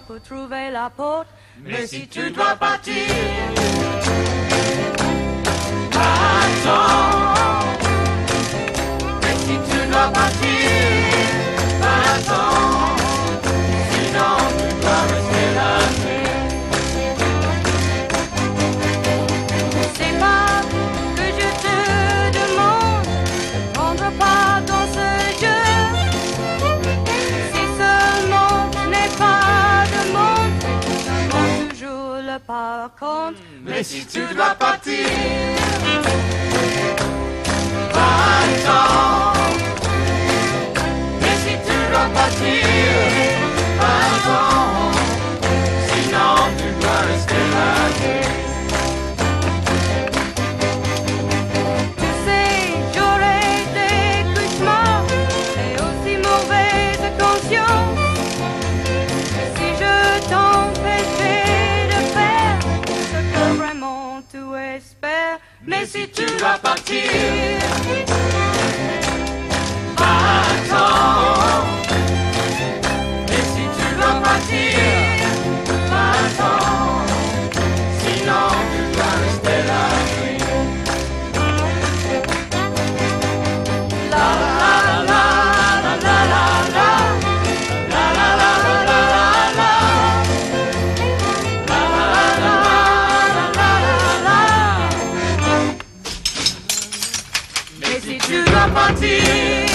dois trouver la porte, mais si tu dois partir. le par contre. Hmm. Mais si tu dois partir, par exemple, mais si tu dois partir. Messi tu l'as. Daisy to the party.